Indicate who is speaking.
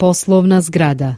Speaker 1: poslovna zgrada.